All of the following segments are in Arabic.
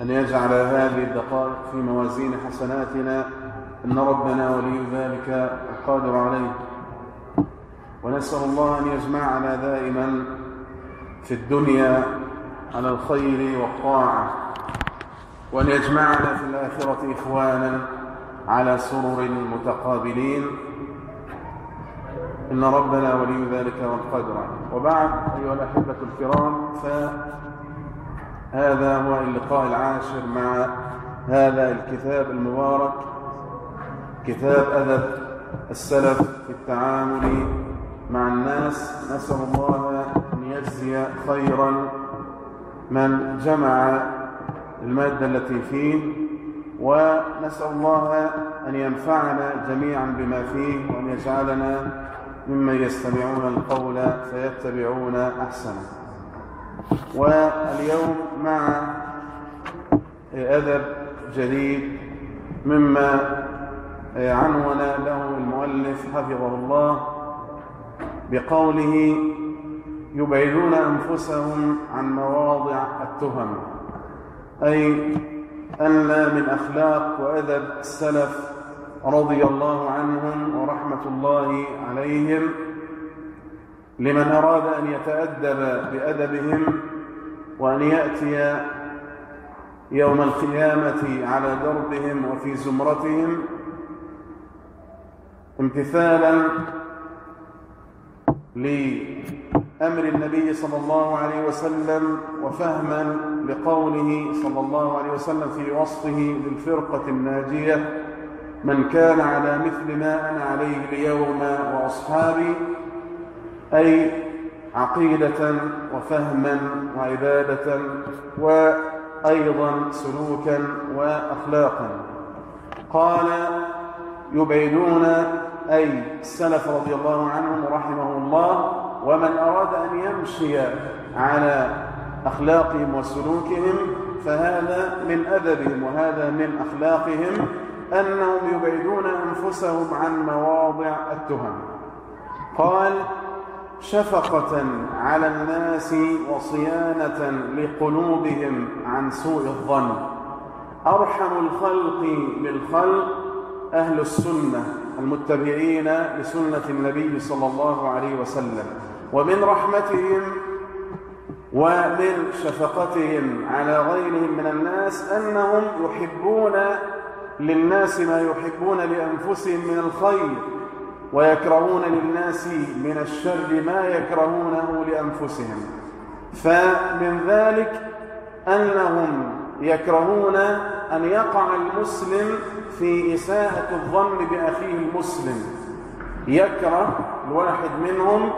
أن يجعل هذه الدقائق في موازين حسناتنا. إن ربنا ولي ذلك القادر عليه. ونسأل الله أن يجمعنا دائما في الدنيا على الخير والطاعة. وأن يجمعنا في الآخرة إخوانا على سرر متقابلين. إن ربنا ولي ذلك والقدر وبعد أيها الأحبة الكرام فهذا هو اللقاء العاشر مع هذا الكتاب المبارك كتاب أدب السلف في التعامل مع الناس. نسأل الله أن يجزي خيرا من جمع المادة التي فيه ونسأل الله أن ينفعنا جميعا بما فيه وأن يجعلنا ممن يستمعون القول فيتبعون أحسنه. واليوم مع أدب جديد مما عنون له المؤلف حفظه الله بقوله يبعدون أنفسهم عن مواضع التهم أي أن لا من أخلاق وأدب السلف رضي الله عنهم ورحمة الله عليهم لمن أراد أن يتأدب بأدبهم وأن يأتي يوم القيامة على دربهم وفي زمرتهم امتثالا لأمر النبي صلى الله عليه وسلم وفهما لقوله صلى الله عليه وسلم في وصفه للفرقة الناجية من كان على مثل ما أنا عليه اليوم وأصحابي أي عقيدة وفهما وعبادة وأيضا سلوكا وأخلاقا. قال يبعدون أي السلف رضي الله عنهم ورحمه الله ومن أراد أن يمشي على أخلاقهم وسلوكهم فهذا من أدبهم وهذا من أخلاقهم أنهم يبعدون أنفسهم عن مواضع التهم. قال شفقة على الناس وصيانة لقلوبهم عن سوء الظن. أرحم الخلق بالخلق أهل السنة المتبعين لسنة النبي صلى الله عليه وسلم. ومن رحمتهم ومن شفقتهم على غيرهم من الناس أنهم يحبون للناس ما يحبون لأنفسهم من الخير. ويكرهون للناس من الشر ما يكرهونه لأنفسهم. فمن ذلك أنهم يكرهون أن يقع المسلم في إساءة الظن بأخيه المسلم. يكره الواحد منهم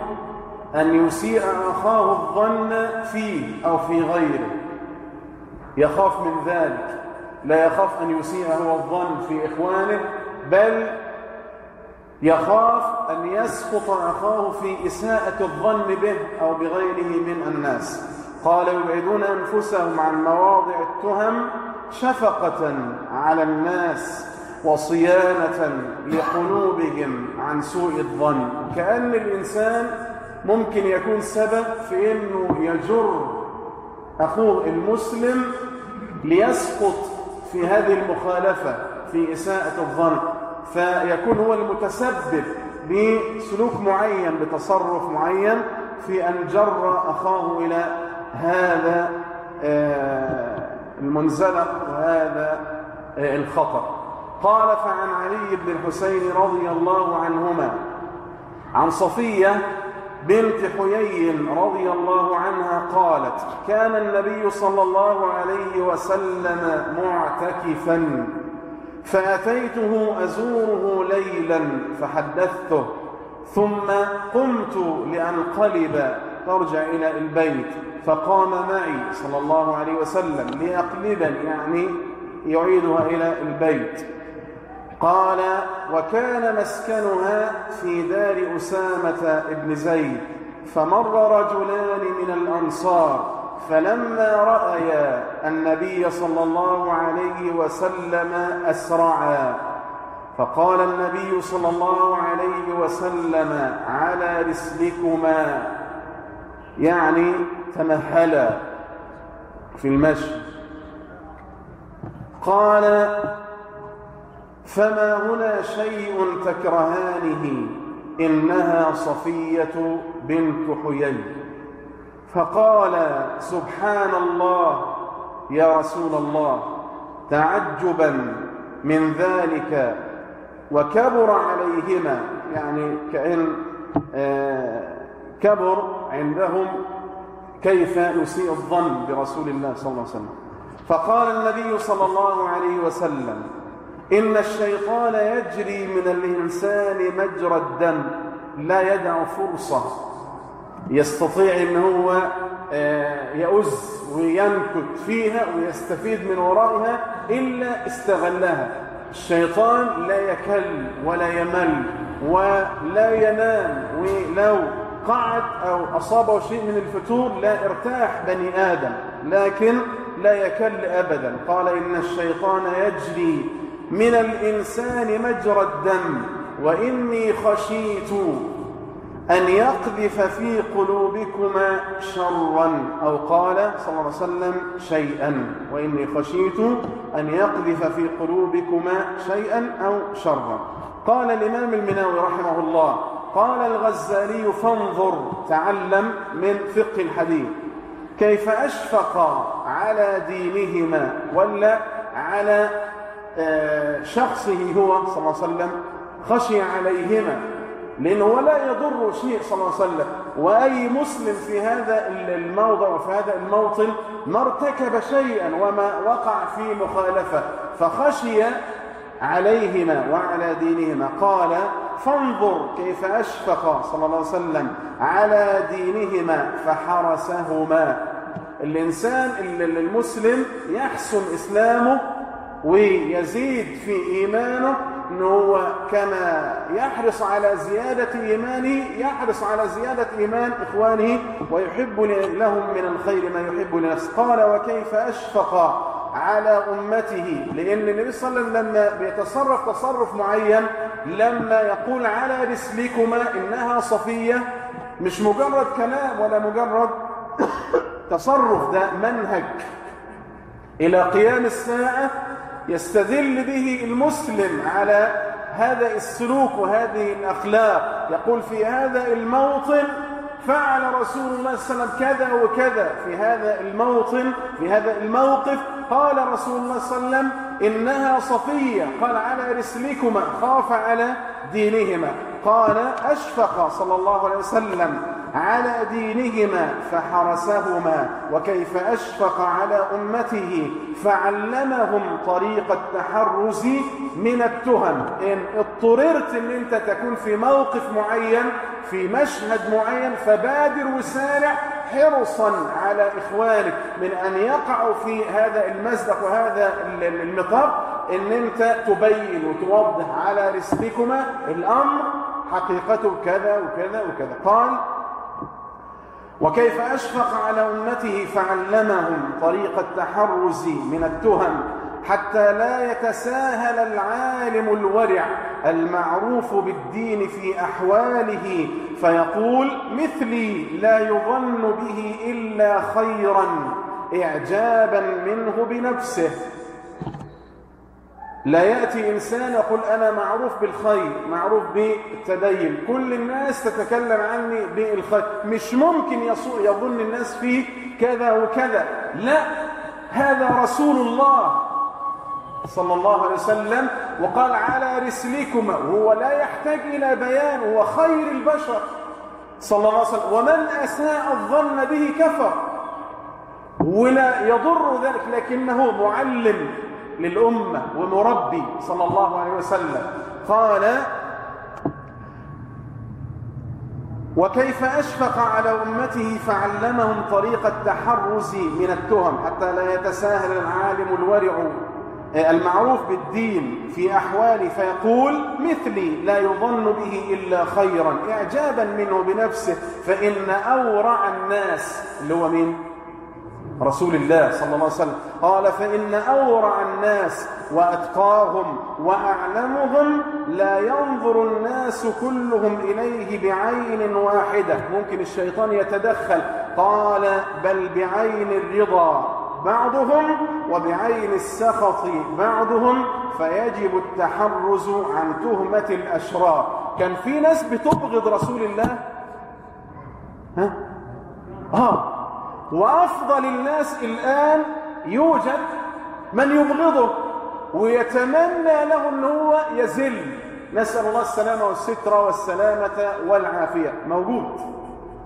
أن يسيء أخاه الظن فيه أو في غيره. يخاف من ذلك. لا يخاف أن يسيء هو الظن في إخوانه بل يخاف أن يسقط أخاه في إساءة الظن به أو بغيره من الناس. قال يبعدون أنفسهم عن مواضع التهم شفقة على الناس وصيانة لقلوبهم عن سوء الظن. كأن الإنسان ممكن يكون سبب في أنه يجر أخوه المسلم ليسقط في هذه المخالفة في إساءة الظن. فيكون هو المتسبب بسلوك معين بتصرف معين في أن جر أخاه إلى هذا المنزلق وهذا الخطأ قال فعن علي بن الحسين رضي الله عنهما عن صفية بنت حيي رضي الله عنها قالت كان النبي صلى الله عليه وسلم معتكفا فأتيته أزوره ليلا فحدثته ثم قمت لأنقلب ترجع إلى البيت فقام معي صلى الله عليه وسلم ليقلبني يعني يعيدها إلى البيت. قال وكان مسكنها في دار أسامة بن زيد فمر رجلان من الأنصار فلما رأيا النبي صلى الله عليه وسلم أسرعا فقال النبي صلى الله عليه وسلم على رسلكما يعني تمهلا في المشي. قال فما هنا شيء تكرهانه إنها صفية بنت حيي. فقال سبحان الله يا رسول الله تعجبا من ذلك وكبر عليهما يعني كأن آه، كبر عندهم كيف يسيء الظن برسول الله صلى الله عليه وسلم. فقال النبي صلى الله عليه وسلم إن الشيطان يجري من الإنسان مجرى الدم لا يدع فرصة. يستطيع أن هو آه، يؤز وينكت فيها ويستفيد من ورائها إلا استغلها. الشيطان لا يكل ولا يمل ولا ينام ولو قعد أو أصابه شيء من الفتور لا ارتاح بني آدم لكن لا يكل أبدا. قال إن الشيطان يجري من الإنسان مجرى الدم وإني خشيت أن يقذف في قلوبكما شرا أو قال صلى الله عليه وسلم شيئا وإني خشيت أن يقذف في قلوبكما شيئا أو شرا. قال الإمام المناوي رحمه الله قال الغزالي فانظر تعلم من فقه الحديث. كيف أشفق على دينهما ولا على آه، شخصه هو صلى الله عليه وسلم خشي عليهما. لأنه لا يضر شيء صلى الله عليه وسلم. وأي مسلم في هذا الموضع وفي هذا الموطن ما ارتكب شيئا وما وقع في مخالفة فخشي عليهما وعلى دينهما. قال فانظر كيف أشفق صلى الله عليه وسلم على دينهما فحرسهما. الإنسان المسلم يحسن إسلامه ويزيد في إيمانه أنه هو كما يحرص على زيادة إيمانه يحرص على زيادة إيمان إخوانه ويحب لهم من الخير ما يحب لنفسه قال وكيف أشفق على أمته؟ لأن النبي صلى الله عليه وسلم لما بيتصرف تصرف معين لما يقول على رسلكما إنها صفية مش مجرد كلام ولا مجرد تصرف ده منهج. إلى قيام الساعة يستدل به المسلم على هذا السلوك وهذه الأخلاق. يقول في هذا الموطن فعل رسول الله صلى الله عليه وسلم كذا وكذا. في هذا الموطن في هذا الموقف قال رسول الله صلى الله عليه وسلم إنها صفية. قال على رسلكما خاف على دينهما. قال أشفق صلى الله عليه وسلم. على دينهما فحرسهما وكيف أشفق على أمته فعلمهم طريق التحرز من التهم. إن اضطررت أن أنت تكون في موقف معين في مشهد معين فبادر وسارع حرصا على إخوانك. من أن يقعوا في هذا المزدق وهذا النطاق إن أنت تبين وتوضح على رسلكما الأمر حقيقته كذا وكذا وكذا. قال وكيف أشفق على أمته فعلمهم طريق التحرز من التهم حتى لا يتساهل العالم الورع المعروف بالدين في أحواله فيقول مثلي لا يظن به إلا خيرا إعجابا منه بنفسه لا يأتي إنسان يقول أنا معروف بالخير معروف بالتدين. كل الناس تتكلم عني بالخير. مش ممكن يظن الناس فيه كذا وكذا. لا هذا رسول الله صلى الله عليه وسلم وقال على رسلكما. وهو لا يحتاج إلى بيان هو خير البشر. صلى الله عليه وسلم. ومن أساء الظن به كفر. ولا يضر ذلك لكنه معلم. للأمة ومربي صلى الله عليه وسلم قال وكيف أشفق على أمته فعلمهم طريق التحرز من التهم حتى لا يتساهل العالم الورع المعروف بالدين في أحوالي فيقول مثلي لا يظن به إلا خيرا إعجابا منه بنفسه فإن أورع الناس اللي هو مين؟ رسول الله صلى الله عليه وسلم. قال فإن أورع الناس وأتقاهم وأعلمهم لا ينظر الناس كلهم إليه بعين واحدة. ممكن الشيطان يتدخل. قال بل بعين الرضا بعضهم وبعين السخط بعضهم فيجب التحرز عن تهمة الأشرار. كان في ناس بتبغض رسول الله؟ ها؟ آه. وأفضل الناس الآن يوجد من يبغضه ويتمنى له أنه هو يزل. نسأل الله السلامة والستر والسلامة والعافية. موجود.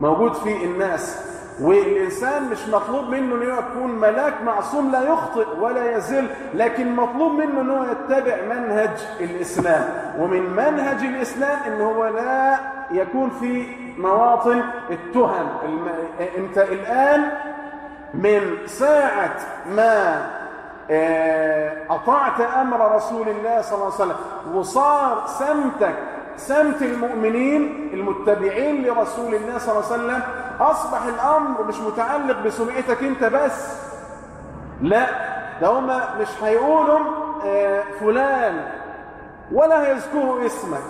موجود في الناس. والإنسان مش مطلوب منه أنه يكون ملاك معصوم لا يخطئ ولا يزل لكن مطلوب منه أنه يتبع منهج الإسلام. ومن منهج الإسلام أنه لا يكون في مواطن التهم الم... أنت الآن من ساعة ما أطعت أمر رسول الله صلى الله عليه وسلم وصار سمتك سمت المؤمنين المتبعين لرسول الله صلى الله عليه وسلم أصبح الأمر مش متعلق بسمعتك أنت بس. لا ده هم مش هيقولوا فلان ولا هيذكروا اسمك.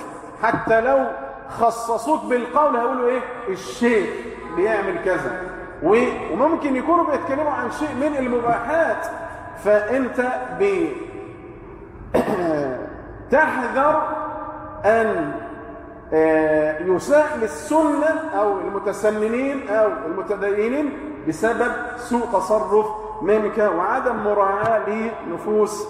حتى لو خصصوك بالقول هيقولوا إيه؟ الشيخ بيعمل كذا. وممكن يكونوا بيتكلموا عن شيء من المباحات. فأنت تحذر أن يساء للسنة أو المتسننين أو المتدينين بسبب سوء تصرف منك وعدم مراعاة لنفوس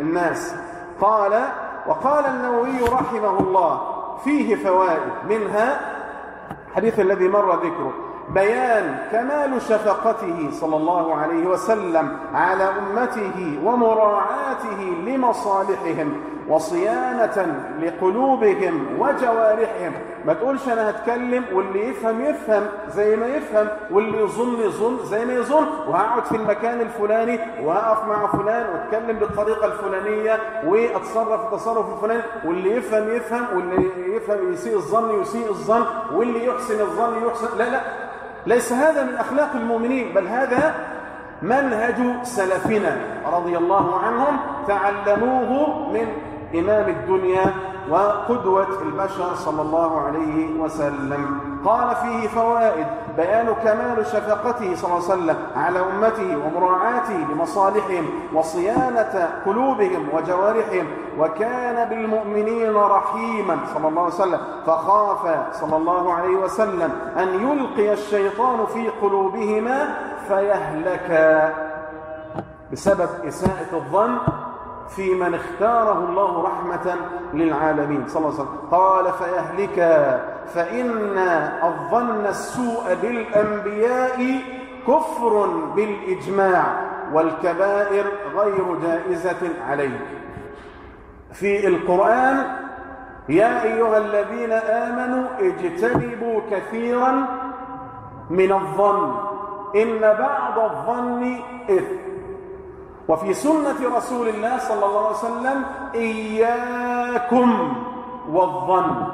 الناس. قال وقال النووي رحمه الله فيه فوائد منها حديث الذي مر ذكره بيان كمال شفقته صلى الله عليه وسلم على أمته ومراعاته لمصالحهم. وصيانة لقلوبهم وجوارحهم. ما تقولش أنا هتكلم واللي يفهم يفهم زي ما يفهم واللي يظن يظن زي ما يظن. وهقعد في المكان الفلاني وهقف مع فلان وأتكلم بالطريقة الفلانية وأتصرف التصرف الفلاني. واللي يفهم يفهم واللي يفهم يسيء الظن يسيء الظن واللي يحسن الظن يحسن. لا لا ليس هذا من أخلاق المؤمنين بل هذا منهج سلفنا رضي الله عنهم. تعلموه من إمام الدنيا وقدوة البشر صلى الله عليه وسلم. قال فيه فوائد بيان كمال شفقته صلى الله عليه وسلم على أمته ومراعاته لمصالحهم وصيانة قلوبهم وجوارحهم وكان بالمؤمنين رحيما صلى الله عليه وسلم. فخاف صلى الله عليه وسلم أن يلقي الشيطان في قلوبهما فيهلكا بسبب إساءة الظن في من اختاره الله رحمة للعالمين. صلى الله عليه وسلم. قال فيهلكا فإن الظن السوء بالأنبياء كفر بالإجماع والكبائر غير جائزة عليه. في القرآن يا أيها الذين آمنوا اجتنبوا كثيرا من الظن. إن بعض الظن إثم. وفي سنة رسول الله صلى الله عليه وسلم إياكم والظن.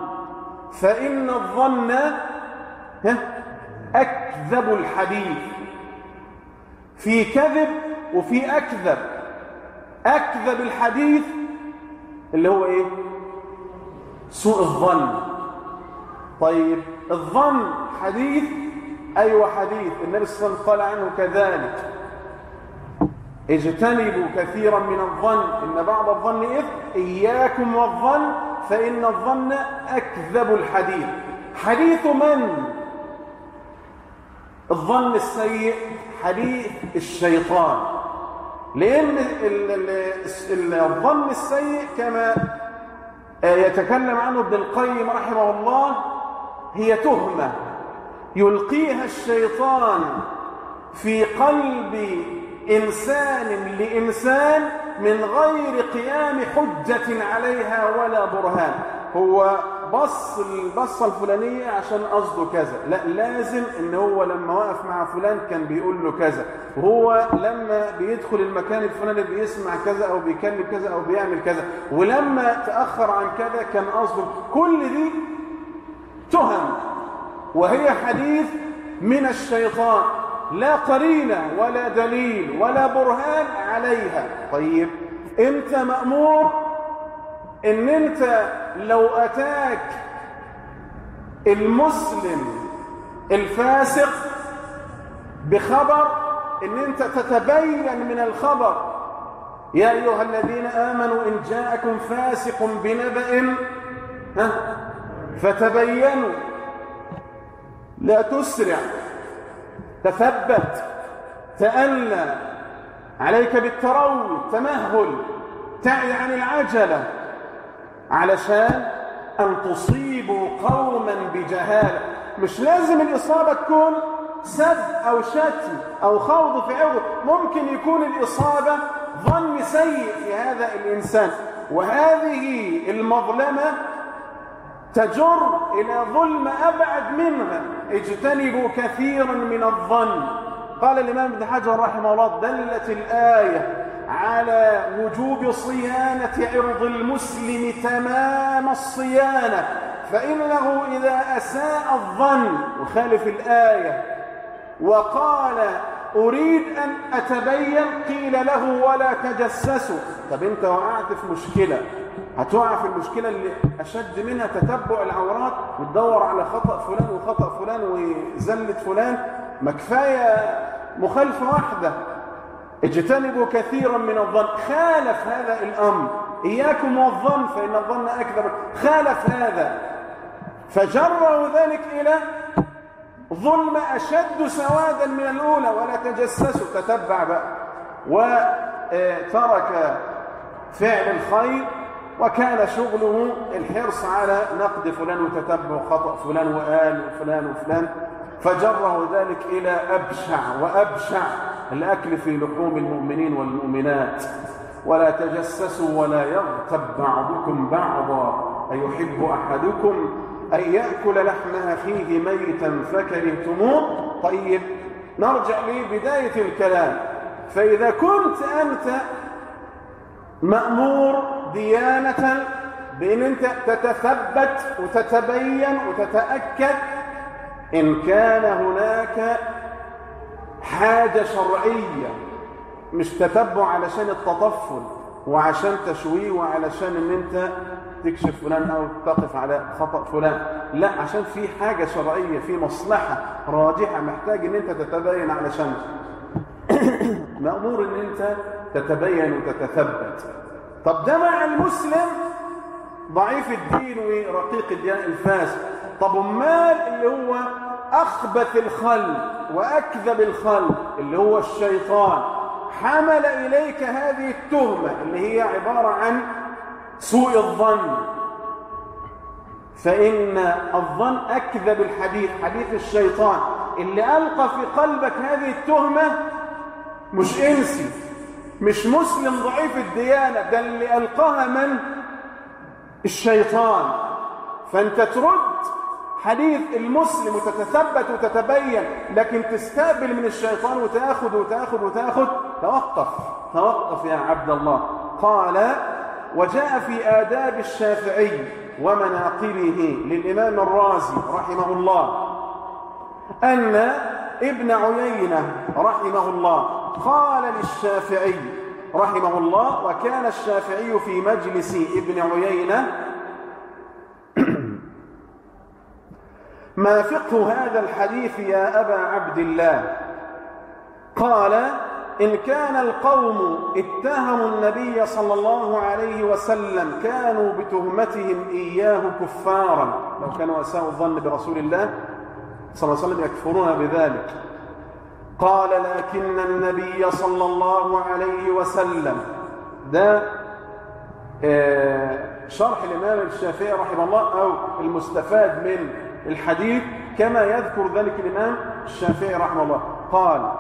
فإن الظن أكذب الحديث. في كذب وفي أكذب. أكذب الحديث اللي هو إيه؟ سوء الظن. طيب الظن حديث أيوة حديث. النبي صلى الله عليه وسلم قال عنه كذلك. اجتنبوا كثيرا من الظن إن بعض الظن إثم إياكم والظن فإن الظن أكذب الحديث. حديث من؟ الظن السيء حديث الشيطان. لأن الظن السيء كما يتكلم عنه ابن القيم رحمه الله هي تهمة. يلقيها الشيطان في قلب إنسان لإنسان من غير قيام حجة عليها ولا برهان. هو بص البصة الفلانية عشان قصده كذا. لا لازم إن هو لما وقف مع فلان كان بيقول له كذا. وهو لما بيدخل المكان الفلاني بيسمع كذا أو بيكلم كذا أو بيعمل كذا. ولما تأخر عن كذا كان قصده كل دي تهم. وهي حديث من الشيطان. لا قرينة ولا دليل ولا برهان عليها. طيب أنت مأمور إن أنت لو أتاك المسلم الفاسق بخبر إن أنت تتبين من الخبر. يا أيها الذين آمنوا إن جاءكم فاسق بنبأ فتبينوا. لا تسرع. تثبت تأنى عليك بالتروي تمهل تعي عن العجلة علشان أن تصيبوا قوما بجهالة. مش لازم الإصابة تكون سب أو شتم أو خوض في عرض ممكن يكون الإصابة ظن سيء في هذا الإنسان. وهذه المظلمة تجر إلى ظلم أبعد منها اجتنبوا كثيرا من الظن. قال الإمام ابن حجر رحمه الله دلت الآية على وجوب صيانة عرض المسلم تمام الصيانة فإنه إذا أساء الظن. وخالف الآية وقال أريد أن أتبين قيل له ولا تجسسوا. طب أنت وقعت في مشكلة. هتقع في المشكلة اللي أشد منها تتبع العورات وتدور على خطأ فلان وخطأ فلان وزلة فلان. ما كفاية مخالفة واحدة. اجتنبوا كثيرا من الظن. خالف هذا الأمر. إياكم والظن فإن الظن أكذب خالف هذا. فجروا ذلك إلى ظلم أشد سوادا من الأولى. ولا تجسسوا. تتبع بقى. وترك فعل الخير. وكان شغله الحرص على نقد فلان وتتبع خطأ فلان وآل وفلان وفلان فجره ذلك إلى أبشع وأبشع الأكل في لحوم المؤمنين والمؤمنات. ولا تجسسوا ولا يغتب بعضكم بعضا. أيحب أحدكم أن يأكل لحم أخيه ميتا فكرهتموه؟ طيب نرجع لبداية الكلام. فإذا كنت أنت مأمور ديانة بأن أنت تتثبت وتتبين وتتأكد إن كان هناك حاجة شرعية مش تتبع علشان التطفل وعشان تشويه وعلشان إن أنت تكشف فلان أو تقف على خطأ فلان لا عشان في حاجة شرعية في مصلحة راجحة محتاج إن أنت تتبين علشان مأمور إن أنت تتبين وتتثبت. طب ده مع المسلم ضعيف الدين ورقيق الفاسد. طب امال اللي هو أخبث الخلق وأكذب الخلق اللي هو الشيطان. حمل إليك هذه التهمة اللي هي عبارة عن سوء الظن. فإن الظن أكذب الحديث حديث الشيطان. اللي ألقى في قلبك هذه التهمة مش إنسي. مش مسلم ضعيف الديانة ده اللي ألقاها من؟ الشيطان. فأنت ترد حديث المسلم وتتثبت وتتبين لكن تستقبل من الشيطان وتأخذ وتأخذ وتأخذ. توقف توقف يا عبد الله. قال وجاء في آداب الشافعي ومناقبه للإمام الرازي رحمه الله أن ابن عيينة رحمه الله. قال للشافعي رحمه الله وكان الشافعي في مجلس ابن عيينة ما فقه هذا الحديث يا أبا عبد الله؟ قال إن كان القوم اتهموا النبي صلى الله عليه وسلم كانوا بتهمتهم إياه كفارا. لو كانوا أساءوا الظن برسول الله صلى الله عليه وسلم يكفرون بذلك. قال لكن النبي صلى الله عليه وسلم ده شرح الإمام الشافعي رحمه الله أو المستفاد من الحديث كما يذكر ذلك الإمام الشافعي رحمه الله. قال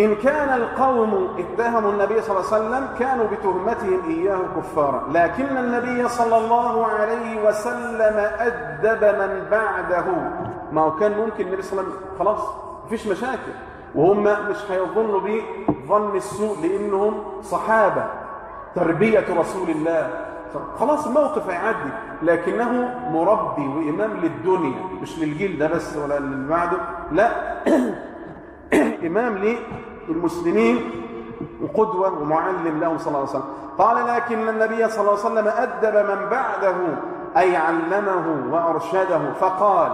إن كان القوم اتهموا النبي صلى الله عليه وسلم كانوا بتهمتهم إياه كفارا. لكن النبي صلى الله عليه وسلم أدب من بعده. ما هو كان ممكن النبي صلى الله عليه وسلم خلاص مفيش مشاكل. وهم مش هيظنوا به ظن السوء لأنهم صحابة. تربية رسول الله. خلاص الموقف هيعدي. لكنه مربي وإمام للدنيا. مش للجيل ده بس ولا اللي بعده لا. إمام للمسلمين وقدوة ومعلم لهم صلى الله عليه وسلم. قال لكن النبي صلى الله عليه وسلم أدب من بعده أي علمه وأرشده. فقال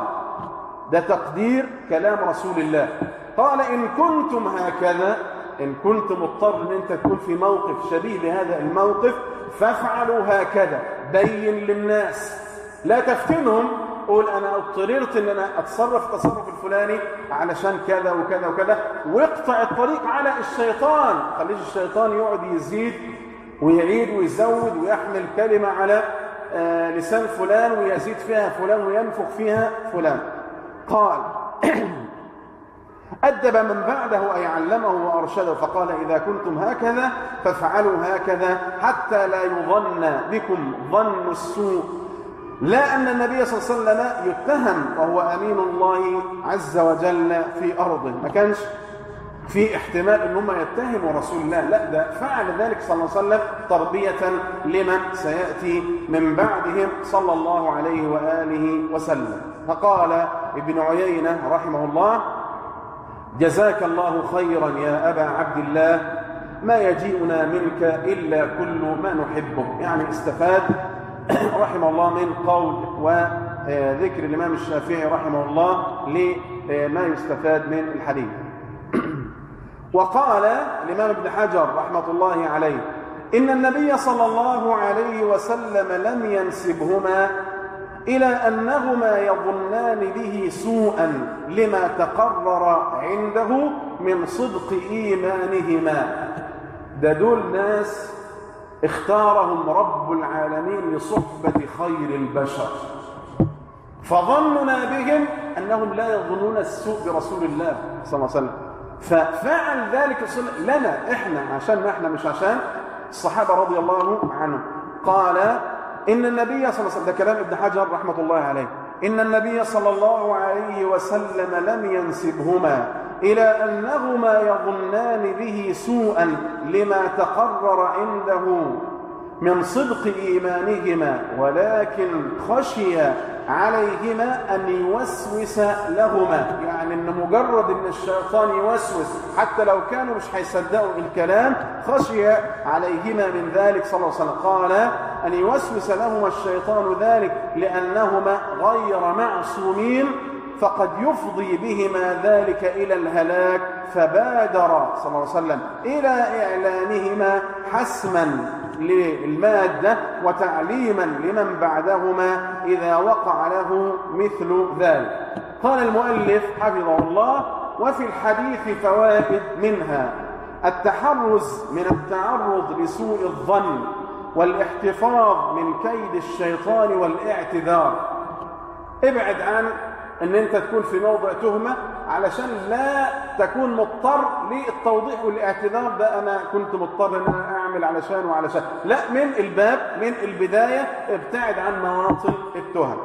ده تقدير كلام رسول الله. قال إن كنتم هكذا إن كنت مضطر أن أنت تكون في موقف شبيه لهذا الموقف فافعلوا هكذا. بين للناس. لا تفتنهم قول أنا اضطررت أن أنا أتصرف التصرف الفلاني علشان كذا وكذا وكذا. واقطع الطريق على الشيطان. خليش الشيطان يقعد يزيد ويعيد ويزود ويحمل كلمة على آه لسان فلان ويزيد فيها فلان وينفخ فيها فلان. قال أدب من بعده أي علمه وأرشده. فقال إذا كنتم هكذا فافعلوا هكذا حتى لا يظن بكم ظن السوء. لا أن النبي صلى الله عليه وسلم يتهم وهو أمين الله عز وجل في أرضه. ما كانش في احتمال إن هم يتهموا رسول الله. لا ده فعل ذلك صلى الله عليه وسلم تربية لمن سيأتي من بعدهم صلى الله عليه وآله وسلم. فقال ابن عيينة رحمه الله جزاك الله خيرا يا أبا عبد الله ما يجيئنا منك إلا كل ما نحبه. يعني استفاد رحمه الله من قول وذكر الإمام الشافعي رحمه الله لما يستفاد من الحديث. وقال الإمام ابن حجر رحمة الله عليه إن النبي صلى الله عليه وسلم لم ينسبهما إلى أنهما يظنان به سوءا لما تقرر عنده من صدق إيمانهما. ده دول ناس اختارهم رب العالمين لصحبة خير البشر. فظننا بهم أنهم لا يظنون السوء برسول الله صلى الله عليه وسلم. ففعل ذلك لنا إحنا عشان إحنا مش عشان الصحابة رضي الله عنهم. قال إن النبي صلى الله عليه وسلم ده كلام ابن حجر رحمة الله عليه. إن النبي صلى الله عليه وسلم لم ينسبهما إلى أنهما يظنان به سوءا لما تقرر عنده من صدق إيمانهما ولكن خشي عليهما أن يوسوس لهما. يعني أن مجرد أن الشيطان يوسوس حتى لو كانوا مش هيصدقوا الكلام خشي عليهما من ذلك صلى الله عليه وسلم. قال أن يوسوس لهما الشيطان ذلك لأنهما غير معصومين فقد يفضي بهما ذلك إلى الهلاك فبادر صلى الله عليه وسلم إلى إعلانهما حسما للمادة وتعليما لمن بعدهما إذا وقع له مثل ذلك. قال المؤلف حفظه الله وفي الحديث فوائد منها التحرز من التعرض لسوء الظن والاحتفاظ من كيد الشيطان والاعتذار. ابعد عن إن أنت تكون في موضع تهمة علشان لا تكون مضطر للتوضيح والاعتذار ده أنا كنت مضطر إن أنا أعمل علشان وعلشان. لا من الباب من البداية ابتعد عن مواطن التهم.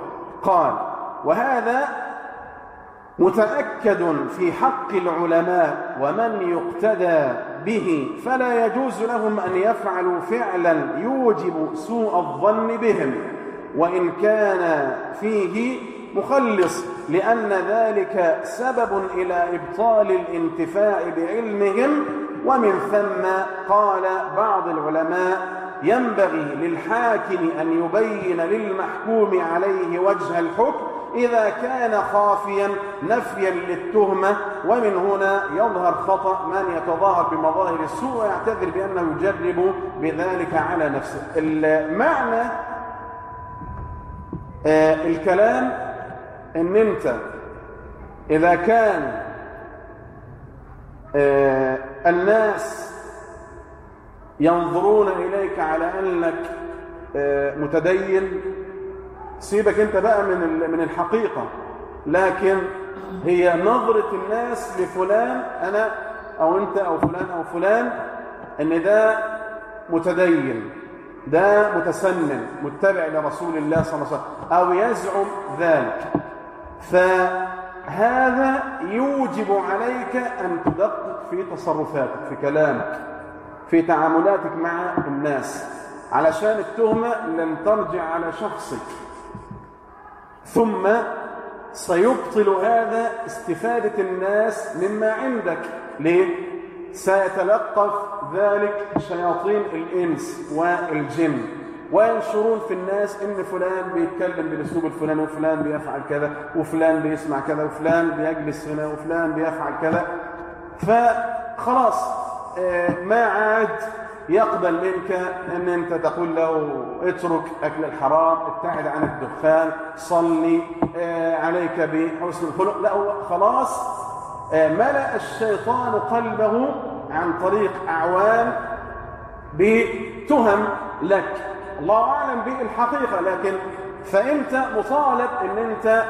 قال وهذا متأكد في حق العلماء ومن يقتدى به فلا يجوز لهم أن يفعلوا فعلا يوجب سوء الظن بهم. وإن كان فيه مخلص لأن ذلك سبب إلى إبطال الانتفاع بعلمهم. ومن ثم قال بعض العلماء ينبغي للحاكم أن يبين للمحكوم عليه وجه الحكم إذا كان خافيا نفيا للتهمة ومن هنا يظهر خطأ من يتظاهر بمظاهر السوء ويعتذر بأنه يجرب بذلك على نفسه. المعنى آه الكلام إن أنت إذا كان آه الناس ينظرون إليك على أنك آه متدين سيبك انت بقى من من الحقيقة. لكن هي نظرة الناس لفلان أنا أو أنت أو فلان أو فلان أن ده متدين ده متسنن متبع لرسول الله صلى الله عليه وسلم أو يزعم ذلك. فهذا يوجب عليك أن تدقق في تصرفاتك في كلامك في تعاملاتك مع الناس. علشان التهمة لن ترجع على شخصك. ثم سيبطل هذا استفادة الناس مما عندك. ليه؟ سيتلقف ذلك شياطين الإنس والجن. وينشرون في الناس إن فلان بيتكلم بالأسلوب الفلاني وفلان بيفعل كذا وفلان بيسمع كذا وفلان بيجلس هنا وفلان بيفعل كذا. فخلاص ما عاد يقبل منك أن أنت تقول له اترك أكل الحرام ابتعد عن الدخان صلي عليك بحسن الخلق. لا هو خلاص ملأ الشيطان قلبه عن طريق أعوان بتهم لك. الله أعلم بالحقيقة لكن فإنت مطالب إن أنت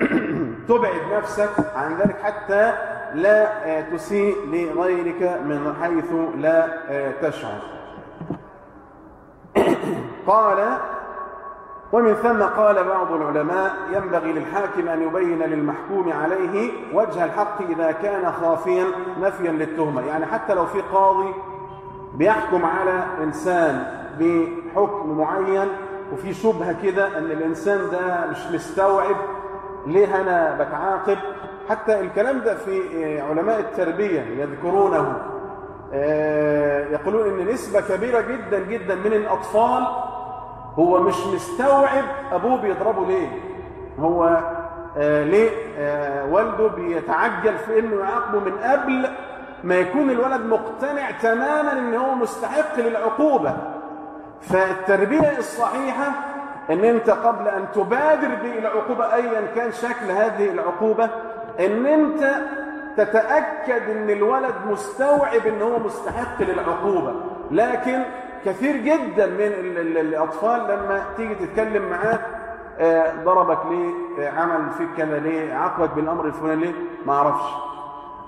تبعد نفسك عن ذلك حتى لا تسيء لغيرك من حيث لا تشعر. قال ومن ثم قال بعض العلماء ينبغي للحاكم أن يبين للمحكوم عليه وجه الحق إذا كان خافيا نفيا للتهمة. يعني حتى لو في قاضي بيحكم على إنسان بحكم معين وفي شبهة كده أن الإنسان ده مش مستوعب ليه أنا بتعاقب؟ حتى الكلام ده في علماء التربية يذكرونه. يقولون إن نسبة كبيرة جدا جدا من الأطفال هو مش مستوعب أبوه بيضربه ليه. هو ليه؟ والده بيتعجل في إنه يعاقبه من قبل ما يكون الولد مقتنع تماما إن هو مستحق للعقوبة. فالتربية الصحيحة إن أنت قبل أن تبادر بالعقوبة ايا كان شكل هذه العقوبة إن أنت تتأكد إن الولد مستوعب إن هو مستحق للعقوبة. لكن كثير جدا من الأطفال لما تيجي تتكلم معاه ضربك ليه؟ عمل فيك كذا ليه؟ عاقبك بالأمر الفلاني ليه؟ ما أعرفش.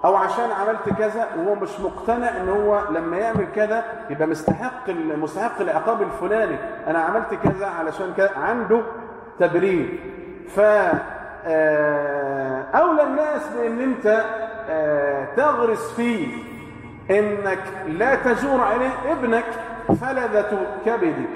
أو عشان عملت كذا وهو مش مقتنع إن هو لما يعمل كذا يبقى مستحق مستحق العقاب الفلاني. أنا عملت كذا علشان كذا. عنده تبرير. ف أولى الناس بأن أنت تغرس فيه. أنك لا تجور عليه ابنك فلذة كبدك.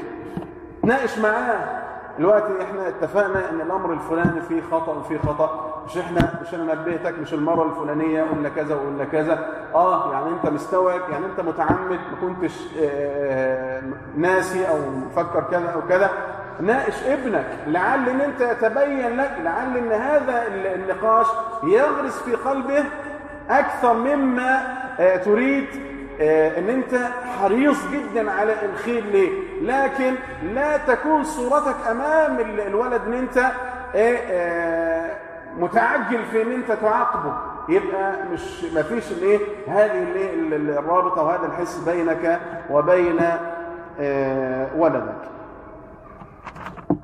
ناقش معاه. الوقت إحنا اتفقنا إن الأمر الفلاني فيه خطأ وفيه خطأ. مش إحنا مش أنا نبهتك مش المرة الفلانية قلنا كذا وقلنا كذا. آه يعني أنت مستوعب يعني أنت متعمد ما كنتش آه ناسي أو مفكر كذا أو كذا. ناقش ابنك لعل إن أنت يتبين لك لعل إن هذا النقاش يغرس في قلبه أكثر مما تريد إن أنت حريص جدا على الخير ليه. لكن لا تكون صورتك أمام الولد إن أنت متعجل في إن أنت تعاقبه. يبقى مش ما فيش الايه هذه الرابطة وهذا الحس بينك وبين ولدك.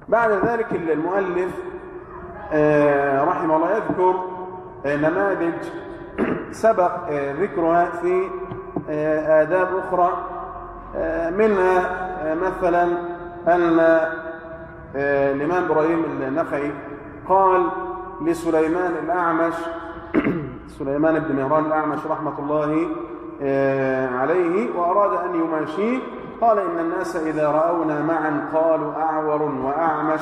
بعد ذلك المؤلف رحمه الله يذكر نماذج سبق ذكرها في آداب أخرى منها مثلا أن الإمام إبراهيم النخعي قال لسليمان الأعمش سليمان بن مهران الأعمش رحمة الله عليه وأراد أن يماشيه. قال إن الناس إذا رأونا معا قالوا أعور وأعمش.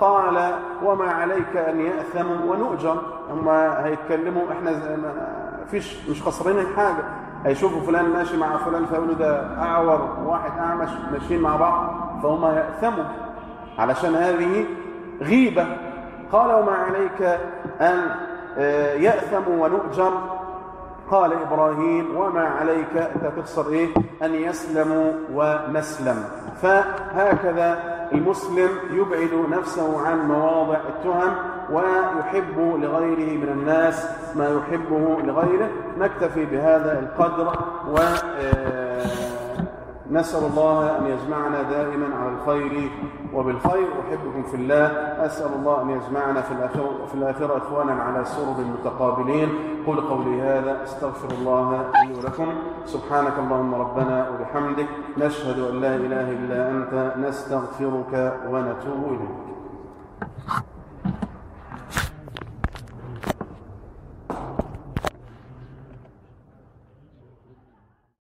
قال وما عليك أن يأثموا ونؤجر. هم هيتكلموا إحنا فيش مش خسرين حاجة. هيشوفوا فلان ماشي مع فلان فيقولوا ده أعور واحد أعمش ماشيين مع بعض فهم يأثموا علشان هذه غيبة. قال وما عليك أن يأثموا ونؤجر. قال إبراهيم وما عليك أنت تخسر إيه؟ أن يسلموا ونسلم فهكذا المسلم يبعد نفسه عن مواضع التهم ويحب لغيره من الناس ما يحبه لغيره. نكتفي بهذا القدر نسأل الله أن يجمعنا دائما على الخير وبالخير أحبكم في الله. أسأل الله أن يجمعنا في الآخرة, في الآخرة إخوانا على سرر متقابلين. قل قولي هذا أستغفر الله لي ولكم. سبحانك اللهم ربنا وبحمدك. نشهد أن لا إله إلا أنت. نستغفرك ونتوب إليك.